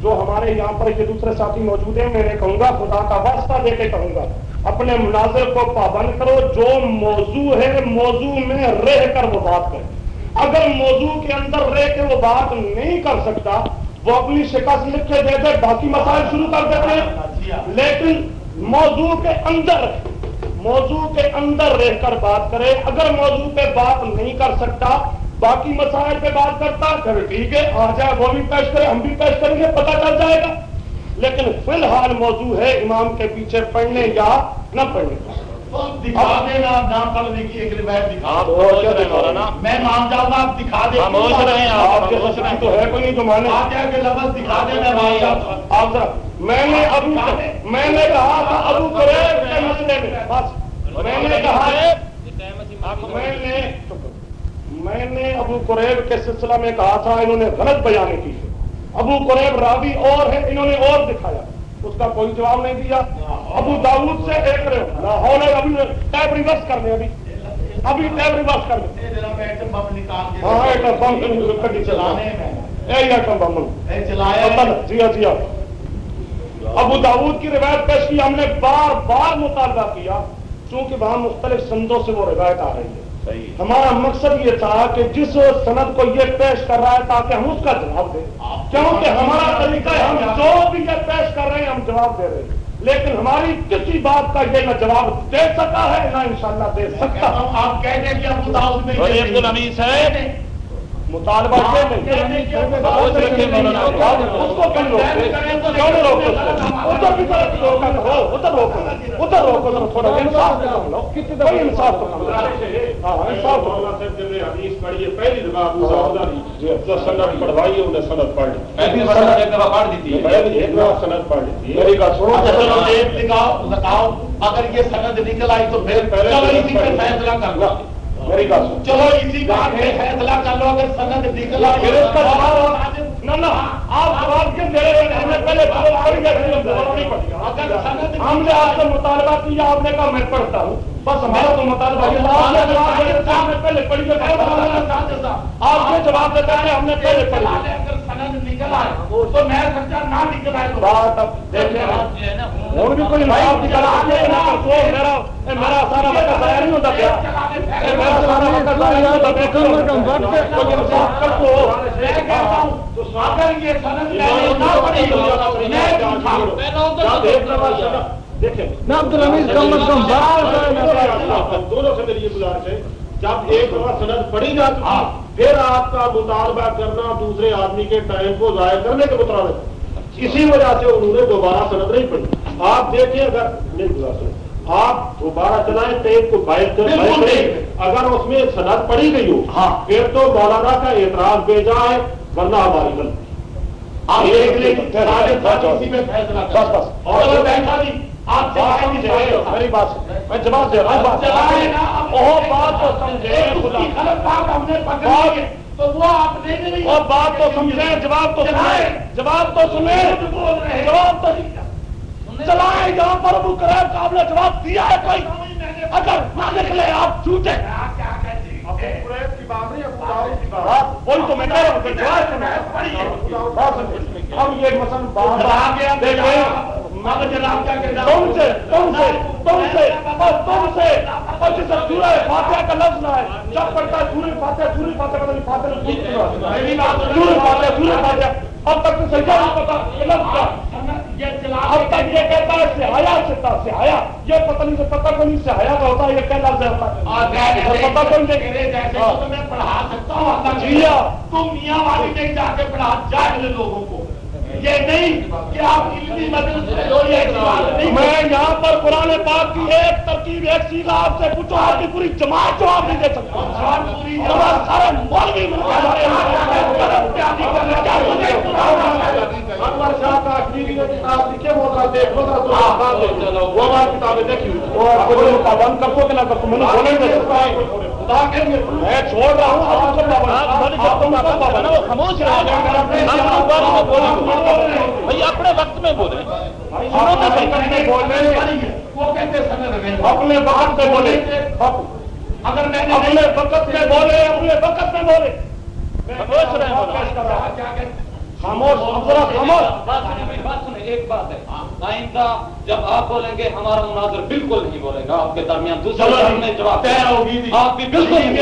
جو ہمارے یہاں پر یہ دوسرے ساتھی موجود ہیں میں نے کہوں گا خدا کا واسطہ دے کے کہوں گا اپنے مناظر کو پابند کرو جو موضوع ہے موضوع میں رہ کر وہ بات کرے اگر موضوع کے اندر رہ کے وہ بات نہیں کر سکتا وہ اپنی شکست لکھ کے دے دے باقی مسائل شروع کر دیتے ہیں لیکن موضوع کے اندر موضوع کے اندر رہ کر بات کرے اگر موضوع پہ بات نہیں کر سکتا باقی مسائل پہ بات کرتا پھر ٹھیک ہے آ جائے وہ بھی پیش کرے ہم بھی پیش کریں گے پتہ چل جائے گا۔ لیکن فی الحال موضوع ہے امام کے پیچھے پڑھنے یا نہ پڑھنے۔ دکھا دینا نام پڑھنے کی ایک روایت دکھا میں مان جاؤں گا آپ دکھا دیں۔ خاموش رہیں آپ۔ کے سچائی تو ہے کوئی نہیں جو مانے۔ آگے کے لفظ دکھا دیں میں مان جاؤں گا۔ آپ ذرا میں نے ابو میں نے کہا تھا ابو کے مسئلے میں بس۔ میں نے کہا نے میں نے ابو قریب کے سلسلہ میں کہا تھا انہوں نے غلط بیان کی ہے۔ ابو قریب راوی اور ہے انہوں نے اور دکھایا۔ اس کا کوئی جواب نہیں دیا۔ ابو داود سے ایک رہے لاہور ہے ابھی ٹیپ ریورس کر لیں ابھی۔ ابھی ٹیپ ریورس کر کے ہاں ایٹم بم چلانے ایٹم بم۔ چلایا جی ہاں جی ہاں۔ ابو داود کی روایت پیش کی ہم نے بار بار مطالبہ کیا۔ چونکہ وہاں مختلف سندوں سے وہ روایت آ رہی ہے۔ ہمارا مقصد یہ تھا کہ جس سند کو یہ پیش کر رہا ہے تاکہ ہم اس کا جواب دیں۔ کیونکہ ہمارا طریقہ ہے ہم جو بھی یہ پیش کر رہے ہیں ہم جواب دے رہے ہیں۔ لیکن ہماری کسی بات کا یہ نہ جواب دے سکا ہے نہ انشاءاللہ دے سکتا۔ آپ کہہ دیں کہ ابو داؤد میں عبد الحمید صاحب مطالبہ کیوں نہیں اس کو کیوں روکتے کیوں نہیں روکتے ادھر بھی طرف روکا ہو ادھر روکو۔ ادھر روکو ذرا تھوڑا۔ انصاف سے کام لو۔ کوئی انصاف تو کام لو۔ ہاں پڑھی ہے پہلی دفعہ داؤد جو سند پڑھوائی انہیں پڑھ لی۔ پڑھ دیتی پڑھ میری بات سنو۔ بتاؤ اگر یہ سند نکل آئی تو پھر فیصلہ میری بات سنو چلو اسی بات فیصلہ کر لو اگر سند نہ نہ آپ پہلے ہم نے آپ سے مطالبہ کیا آپ نے کہا میں پڑھتا ہوں۔ بس ہمارا تو مطالبہ نے نے پہلے پڑھی ہے آپ کے جواب دیتے ہیں ہم نے پہلے پڑھی ہے اگر سند نکل آئے تو میں سچا نہ نکل آئے تو بات اب دیکھیں اور بھی کوئی انصاف نکل آئے نا تو میرا اے میرا سارا وقت ضائع نہیں ہوتا کیا اے میرا سارا وقت ضائع نہیں ہوتا میں کم وقت کوئی انصاف کر تو میں کہتا ہوں اگر یہ سند میں نے نہ پڑھی میں جھوٹا دیکھیں عبد الحمید کم از کم دونوں سے میری یہ گزارش ہے جب ایک دفعہ سند پڑھی جاتی پھر آپ کا مطالبہ کرنا دوسرے آدمی کے ٹائم کو ضائع کرنے کے مطابق۔ اسی وجہ سے انہوں نے دوبارہ سند نہیں پڑھی۔ آپ دیکھیں اگر نہیں گزارش آپ دوبارہ چلائیں ٹیپ کو بائک کر بالکل اگر اس میں سند پڑھی گئی ہو ہاں۔ پھر تو مولانا کا اعتراض بھیجا ہے ورنہ ہماری غلطی۔ آپ دیکھ لیں اسی میں فیصلہ اور اگر بیٹھا نہیں آپ میری بات میں جواب دے رہا ہوں بات چلائے نا اب بہت بات تو سمجھے خدا۔ غلط بات ہم نے پکڑی ہے تو وہ آپ بات تو سمجھے جواب تو سنیں جواب تو سنیں بول رہے ہیں۔ جواب تو چلائے جہاں پر ابو قریب صاحب نے جواب دیا ہے کوئی۔ اگر نہ نکلے آپ جھوٹے کیا کہتے ہیں؟ بات وہی تو میں کہہ رہا ہوں کہ جواب سنیں۔ بات سنیں۔ ہم یہ دیکھیں تم سے تم سے تم سے اور تم سے اور جسے سورہ فاتحہ کا لفظ نہ ہے جب پڑھتا ہے سورہ فاتحہ سورہ فاتحہ نہیں فاتحہ سورہ فاتحہ سورہ فاتحہ اب تک تو صحیح نہیں پتا یہ لفظ چلا اب تک یہ کہتا ہے سہایا سے تھا سہایا یہ پتہ نہیں سے پتہ کو نہیں سہایا کا ہوتا ہے یہ کیا لفظ ہے اور پتہ کو نہیں میں پڑھا سکتا ہوں جی ہاں۔ تم میاں والی نہیں جا کے پڑھا جاہل لوگوں کو یہ نہیں کہ آپ علمی میں یہاں پر قرآن پاک کی ایک ترکیب ایک سیدھا آپ سے پوچھو آپ کی پوری جماعت جواب نہیں دے ہمارا سارے مولوی مل ہمارے اکبر شاہ کا اخبیری نے کتاب لکھے وہ ذرا دیکھ لو ذرا تو آسان دیکھ لو وہ ہماری کتابیں دیکھی ہوئی اور کوئی پابند کر دو کہ نہ کر دو میں بولیں گے خدا کہیں گے میں چھوڑ رہا ہوں آپ کو پابند آپ تم کو پابند وہ خاموش رہے بھائی اپنے وقت میں بولے میں اپنے وقت پہ بولے اگر میں نے اپنے وقت میں بولے اپنے وقت میں بولے خاموش رہے کر خاموش۔ ایک بات ہے۔ آئندہ جب آپ بولیں گے ہمارا مناظر بالکل نہیں بولے گا۔ آپ کے درمیان دوسرے سامنے جواب طے ہوگی جی۔ آپ بھی بالکل نہیں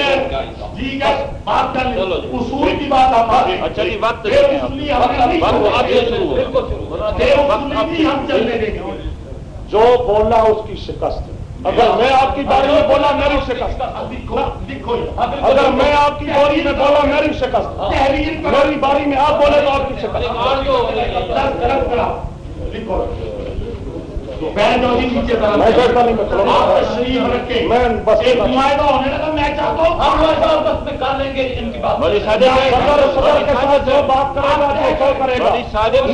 بات کر چلو جی۔ اصول کی بات آپ اچھا جی وقت ہو بالکل شروع ہو۔ گے۔ جو بولا اس کی شکست ہے۔ اگر میں آپ کی باری میں بولا میری شکست اگر میں آپ کی باری میں بولا میری شکست میری باری میں آپ بولے تو آپ کی شکست میں بیٹھتا نہیں میں کھڑا ہوں۔ آپ تشریف رکھیں۔ میں بس ایک نمائندہ ہونے لگا میں چاہتا ہوں ہم بس میں کر لیں گے ان کی بات۔ کرے گا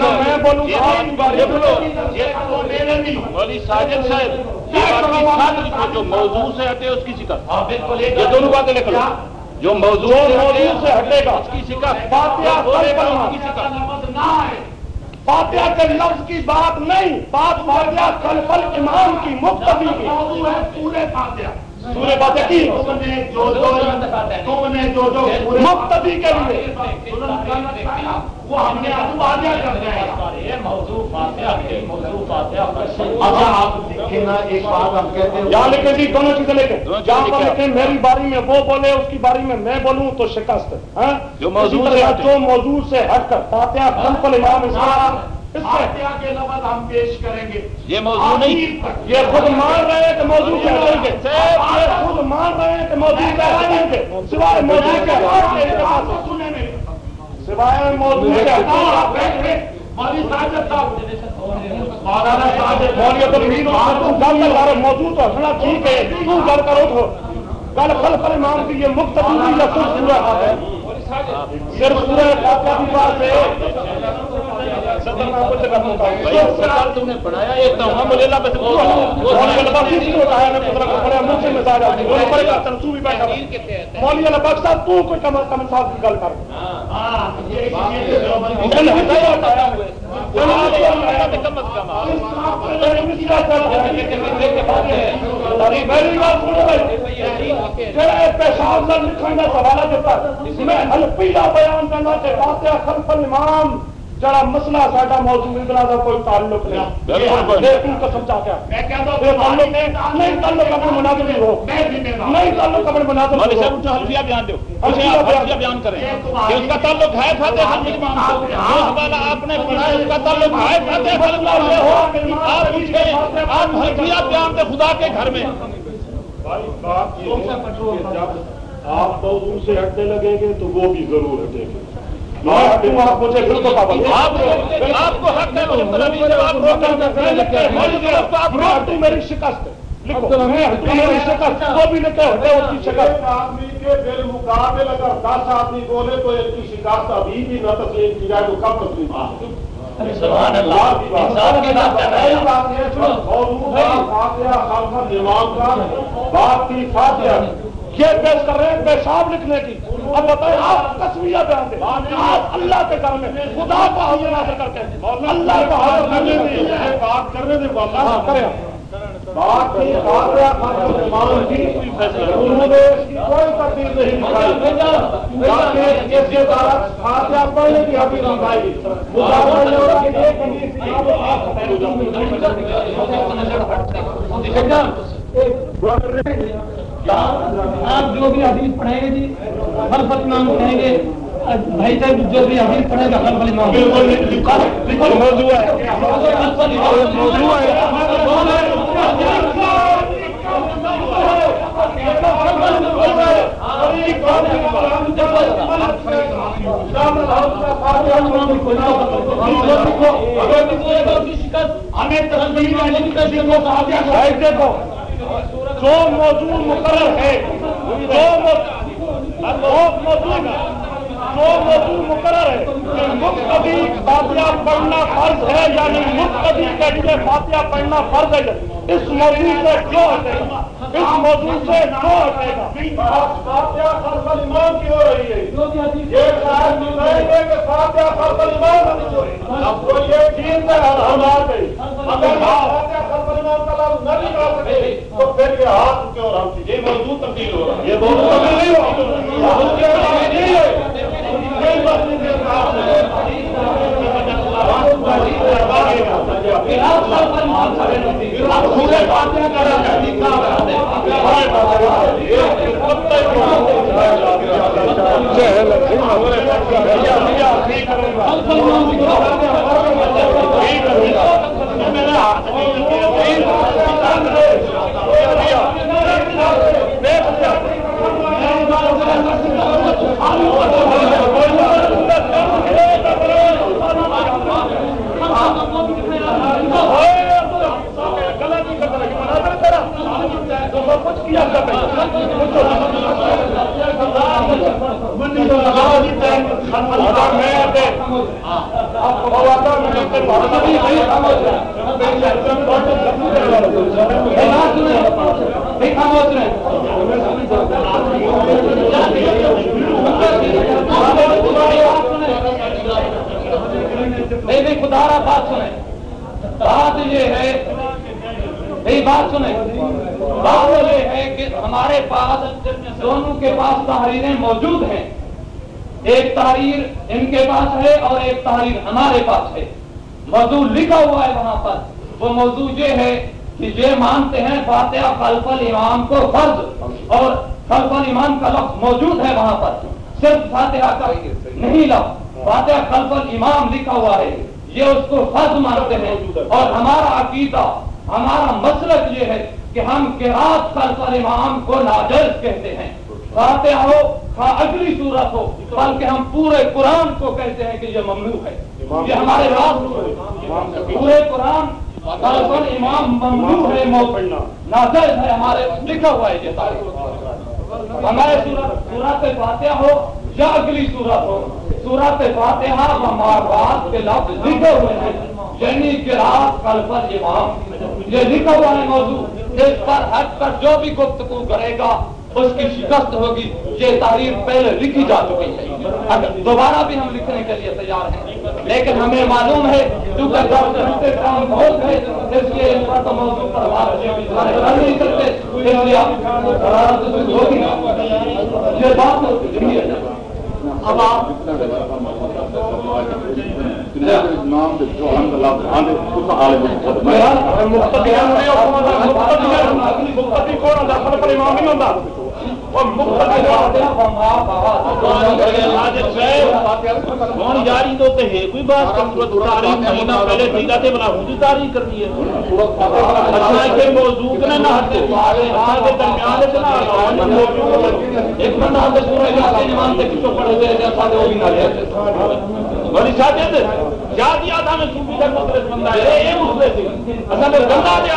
میں بولوں گا بات جو موضوع سے ہٹے اس کی شکست۔ ہاں یہ دونوں باتیں لکھ لو جو موضوع سے ہٹے موضوع سے ہٹے گا۔ اس کی شکست۔ فاتحہ کے لفظ کی بات نہیں۔ بات فاتحہ خلف امام کی مقتدی کی۔ موضوع ہے پورے فاتحہ۔ مقتدی کے لیے وہ ہم نے واضح ہے۔ موضوع فاتحہ ہے موضوع فاتحہ اچھا آپ دیکھیں نا ایک بات ہم کہتے ہیں۔ یہاں لکھیں جی دونوں چیزیں لکھیں۔ جہاں پر لکھیں۔ میری باری میں وہ بولے اس کی باری میں میں بولوں تو شکست ہے۔ ہاں؟ جو موضوع سے ہٹ کر فاتحہ خلف الامام اس کے لفظ ہم پیش کریں گے یہ موضوع نہیں یہ خود مان رہے ہیں کہ موضوع سے ہٹیں گے یہ خود مان رہے ہیں کہ موضوع سے ہٹیں گے سوائے موضوع سوائے موضوع صاحب مولانا تو رہا موضوع تو ٹھیک ہے تو گل کرو تو گل کی یہ یا صرف کی بات ہے صدر میں کچھ کرنا بھائی چاہوں سرکار تم نے بنایا یہ بس وہ صاحب تو کوئی صاحب کی گل کر پیشاب لکھنے کا سوال دیتا میں الفیلا بیان کرنا کہ فاتحہ خلف الامام جڑا مسئلہ ساڈا موضوع کا کوئی تعلق بالکل کوئی نہیں تم قسم چاہ کے۔ میں کہتا تعلق نہیں تعلق اپنے مناظر ہو۔ نہیں تعلق اپنے مناظر ہو۔ حلفیہ بیان دو۔ حلفیہ بیان- حلفیہ بیان کریں۔ کہ اس کا تعلق ہے فاتح جو حوالہ آپ نے پڑھا اس کا تعلق ہے فاتح آپ آپ حلفیہ بیان دے خدا کے گھر میں۔ بھائی بات یہ ہے کہ جب آپ موضوع سے ہٹنے لگیں گے تو وہ بھی ضرور ہٹیں گے۔ آپ مجھے آپ کو حق آپ روک میری شکست بالمقابل اگر دس آدمی بولے تو ایک کی شکایت ابھی بھی نہ تسلیم کی جائے تو کب تسلیم کی سبحان اللہ۔ انسان کی بات کر رہے ہیں بات کی فاتحہ یہ پیش کر رہے ہیں پیشاب لکھنے کی۔ اب بتائیں آپ تصویہ بیان دیں۔ آپ اللہ کے گھر میں خدا کو حاضر ناظر کر کے اللہ کو حاضر کرنے دیں بات کرنے دے ہاں کریں۔ بات کی امام کی انہوں نے اس کی کوئی تردید نہیں پڑھنے کی ابھی دکھائی مقابلہ آپ جو بھی حدیث پڑھیں گے جی خلف الامام کہیں گے بھائی صاحب جو بھی حدیث پڑھے گا الامام بالکل موضوع ہے۔ موضوع ہمیں تصویر جو موضوع مقرر ہے جو موضوع جو موضوع مقرر ہے کہ مقتدی فاتحہ پڑھنا فرض ہے یعنی مقتدی کے لیے فاتحہ پڑھنا فرض ہے۔ اس موضوع سے جو ہٹے؟ گا اس موضوع سے جو ہٹے؟ گا فاتحہ خلف الامام کی ہو رہی ہے۔ یہ شاید ملائیں گے کہ فاتحہ خلف الامام ہونی چاہیے۔ اب وہ یہ چیز ہے اور ہم آ اگر سبحانہ تعالیٰ نہ نکال سکے تو پھر یہ ہاتھ کے اور ہم یہ موضوع تبدیل ہو رہا ہے یہ موضوع ہم نہیں کوئی بات نہیں ہے پورے باتیں کرا نہیں نہیں خدا را بات سنیں بات یہ ہے نہیں بات سنیں۔ بات یہ ہے کہ ہمارے پاس دونوں کے پاس تحریریں موجود ہیں۔ ایک تحریر ان کے پاس ہے اور ایک تحریر ہمارے پاس ہے۔ موضوع لکھا ہوا ہے وہاں پر۔ وہ موضوع یہ ہے کہ یہ مانتے ہیں فاتحہ خلف الامام کو فرض اور خلف الامام کا لفظ موجود ہے وہاں پر۔ صرف فاتحہ کا نہیں لفظ، فاتحہ خلف الامام لکھا ہوا ہے۔ یہ اس کو فرض مانتے ہیں اور ہمارا عقیدہ ہمارا مسلک یہ ہے کہ ہم قرات خلف الامام کو ناجائز کہتے ہیں۔ فاتحہ ہو خواہ اگلی صورت ہو بلکہ ہم پورے قرآن کو کہتے ہیں کہ یہ ممنوع ہے۔ یہ ہمارے راز پورے قرآن خلف الامام ممنوع ہے ناجائز ہے ہمارے لکھا ہوا ہے یہ تاریخ ہمارے صورت فاتحہ ہو یا اگلی صورت ہو۔ صورت فاتحہ و کے لفظ لکھے ہوئے ہیں یعنی قرات خلف الامام یہ لکھا ہوا ہے موضوع اس پر ہٹ کر جو بھی گفتگو کرے گا، اس کی شکست ہوگی۔ یہ تحریر پہلے لکھی جا چکی ہے۔ اگر دوبارہ بھی ہم لکھنے کے لیے تیار ہیں۔ لیکن ہمیں معلوم ہے کیونکہ کام بہت ہے اس لیے اس پر تو موضوع پر بات کر نہیں سکتے اس لیے ہوگی یہ بات اب آپ کون جاری تو تے کوئی بات تاریخ مہینہ پہلے ٹھیک ہے بنا، ہوں تاریخ کرنی ہے۔ کے موضوع نے نہ ہٹے۔ کے درمیان سے ایک بندہ ہم پورے علاقے ایمان سے کچھ پڑے ہوئے ہیں ساتھ وہ بھی نہ رہے بڑی ساجد کیا دیا تھا میں صوفی کا مسئلہ بندہ ہے۔ یہ مسئلے تھے اصل میں گندا دیا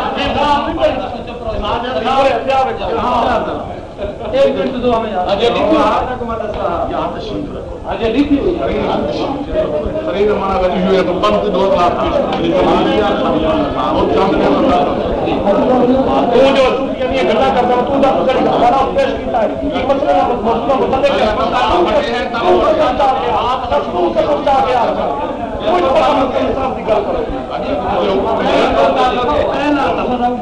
سے جی آپ اس جماعت آگے نہ کی ہو ایک منٹ دو ہمیں اجے لکھی ہوئی پیش کرو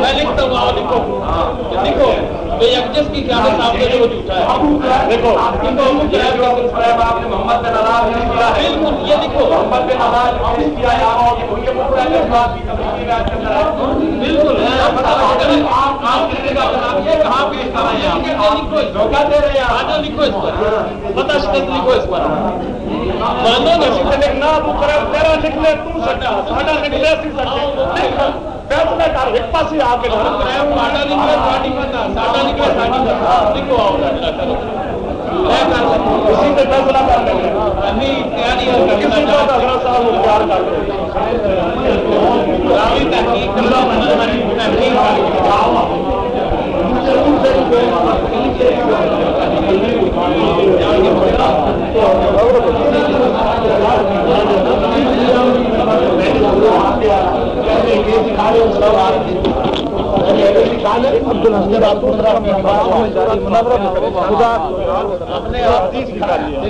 میں لکھتا ہوں لکھو لکھو بے یکجس کی قیادت آپ نے جو جھوٹا ہے۔ دیکھو محمد بن علاج بالکل یہ لکھو محمد بن بالکل دھوکہ دے رہے ہیں لکھو اس پر۔ پتہ شکست لکھو اس پر۔ مانو نا لکھنا تو تیرا تو سکتا ساڈا سی سکتے فیصلہ کر ایک پاس آ کے ساڈا نکلے ساڈی ساڈا نکلے۔ ساڈی پتہ لکھو آؤ اللہ کرو اسی پہ فیصلہ کر لیں گے نہیں تیاری ہے کسی کو حضرت صاحب اختیار کر لیں راوی تحقیق کرنا تحقیق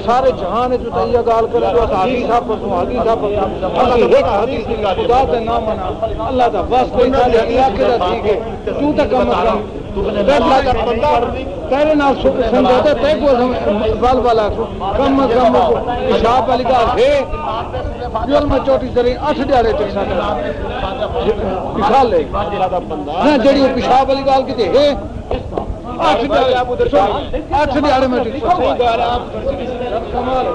سارے جہان جو گال کرے تو صاحب صاحب خدا تے نہ منا۔ اللہ دا بس کوئی سارے علاقے دا ٹھیک ہے۔ تو تے کم کو کم از کم پیشاب والی گال ہے۔ جل میں چوٹی اٹھ پیشاب لے۔ ہاں جڑی پیشاب والی گال کیتے ہے۔ اٹھ اٹھ میں کمال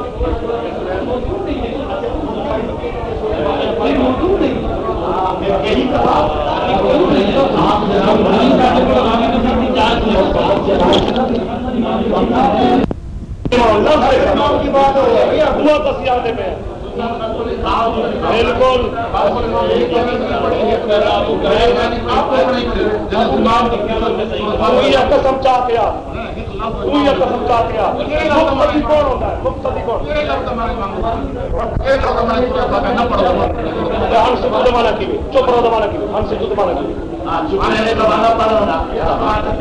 ہوا تسیانے میں بالکل تو یہ قسم چاہ کے تو قسم چاہ مقتدی کون ہوتا ہے مقتدی کون ہم سے تو زمانہ کی بھی زمانہ کی بھی ہم سے تو زمانہ کی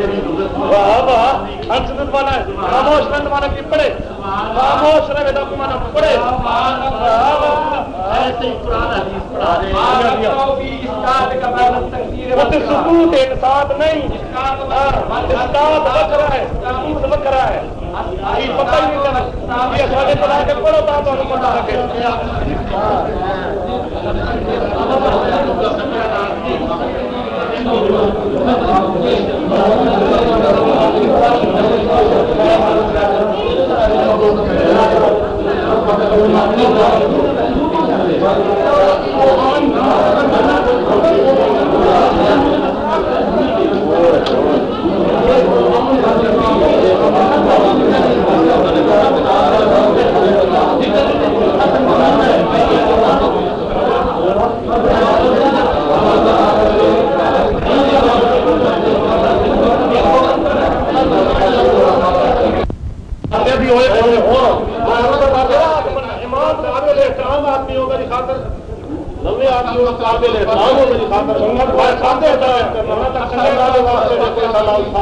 بھی واہ واہ ہم سے تو زمانہ ہے۔ خاموش رہنے زمانہ کی پڑھے خاموش رہے زمانہ پڑھے واہ واہ سکوت انسان نہیں استاد بکرا ہے سکوت بکرا ہے یہ پتہ ہی نہیں چلا یہ سارے بنا کے پڑھو تا تو پتا لگے بھی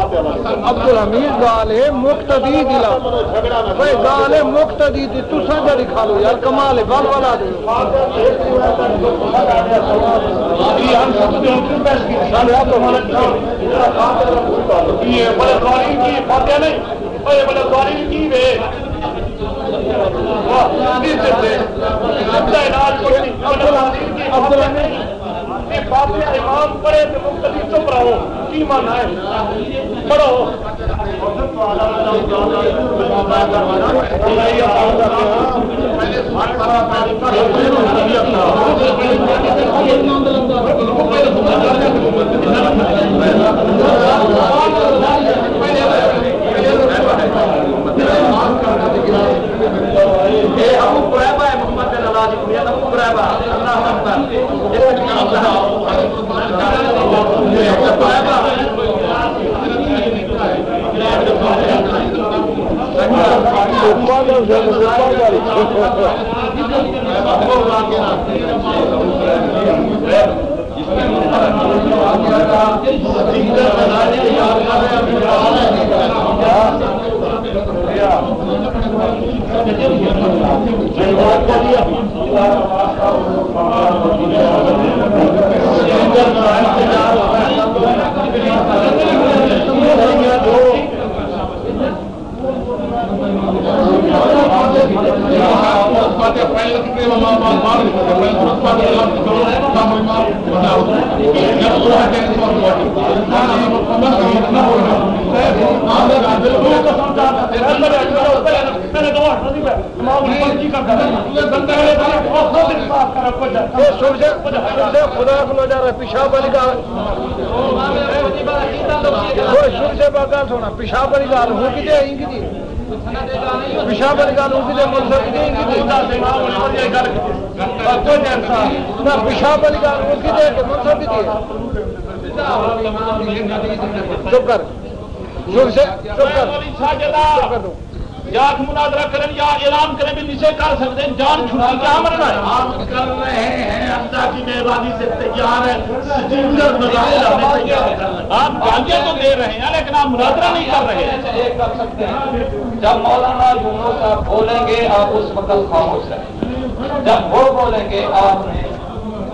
عبد الحمید گال ہے، مقتدی دلا بھائی گال ہے، مقتدی دی تو سنجا دکھا لو یار، کمال ہے بال والا دے بڑے ظالم کی فاتحہ نہیں بڑے بڑے ظالم کی وے امام پڑھے تو مختلف چپ رہو کی مانا ہے۔ پڑھو۔ جس خدا کو جا رہا پیشاب والی گال شروع سے گل سونا پیشاب والی گال ہو کی آئی کی پیشاب والی گل ہو کی دے مل سکتی نہ پیشاب والی گل ہو کی دے کہ مل سکتی چپ کر۔ چپ کر۔ چپ کر۔ دو یا مناظرہ کریں یا اعلان کریں بھی نیچے کر سکتے ہیں جان چھٹی کیا مرنا ہے؟ ہم کر رہے ہیں اللہ کی مہربانی سے تیار ہے آپ گالیاں تو دے رہے ہیں لیکن آپ مناظرہ نہیں کر رہے ہیں۔ کر سکتے ہیں جب مولانا یونو صاحب بولیں گے آپ اس وقت خاموش رہیں۔ جب وہ بولیں گے آپ نے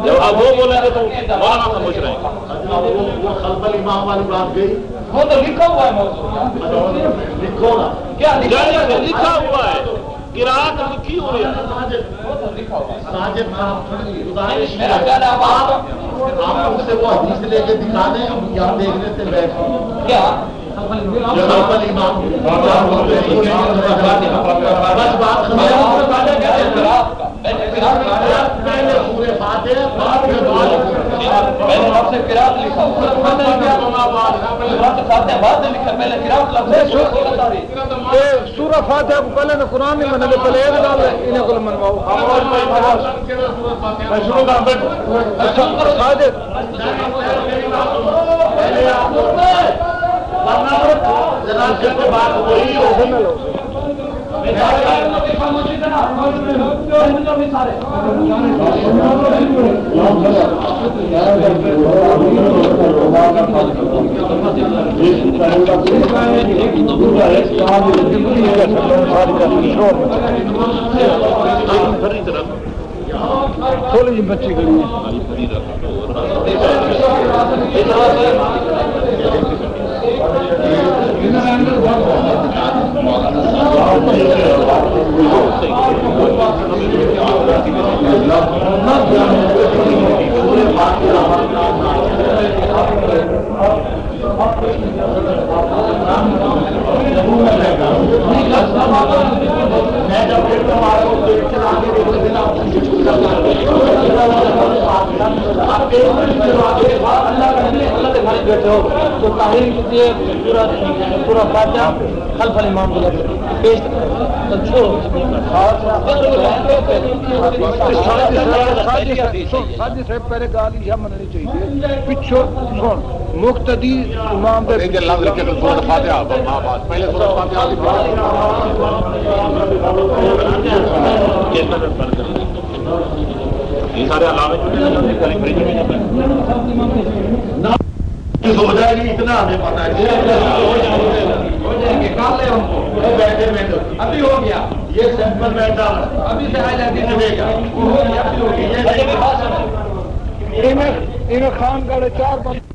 جب آپ وہ بولیں گے تو مولانا خاموش رہیں۔ گے خلف الامام والی بات گئی۔ وہ تو لکھا ہوا ہے موضوع۔ لکھو نا کیا لکھا یعنی ہوا ہے قرآن لکھی ہوئی ہے۔ وہ تو لکھا ہوا ہے۔ ساجد صاحب گزارش میرا خیال ہے اب آپ آپ سے وہ حدیث لے کے دکھا دیں ہم یہاں دیکھنے سے بیٹھ کیا؟ بات میں پہلے لفظ قرات لکھا ہوا ہے بعد میں لکھا پہلے قرات لفظ سورہ فاتحہ کو پہلے نہ قرآن نہیں منع پہلے یہ گل انہیں کو منواؤ میں شروع کر بیٹھوں اچھا آپ ورنہ جناب سے بات وہی ہو تھوڑی جی بچی گئی ہے کے کے بیٹھے ہو تو تحریر کیجیے پورا پورا فاتحہ خلف الامام کو پیش صاحب پہلے گال یہ مننی چاہیے۔ پچھو سن مقتدی امام دے لفظ لکھے تو سورت فاتحہ پہلے سورت فاتحہ یہ سارے علاوے ہو جائے گی اتنا ہمیں پتا ہے۔ بیٹھے میں ابھی ہو گیا۔ یہ سیمپل بیٹھا ابھی سے آ جاتی گا۔ وہ ہو گیا ابھی ہو گیا۔ خان گڑھ چار بند